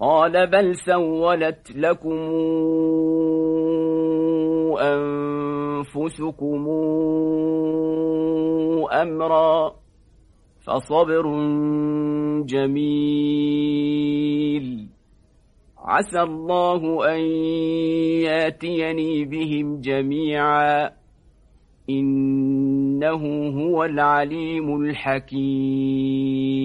قال بل سولت لكم أنفسكم أمرا فصبر جميل. عسى الله أن يأتيني بهم جميعا. إنه هو العليم الحكيم.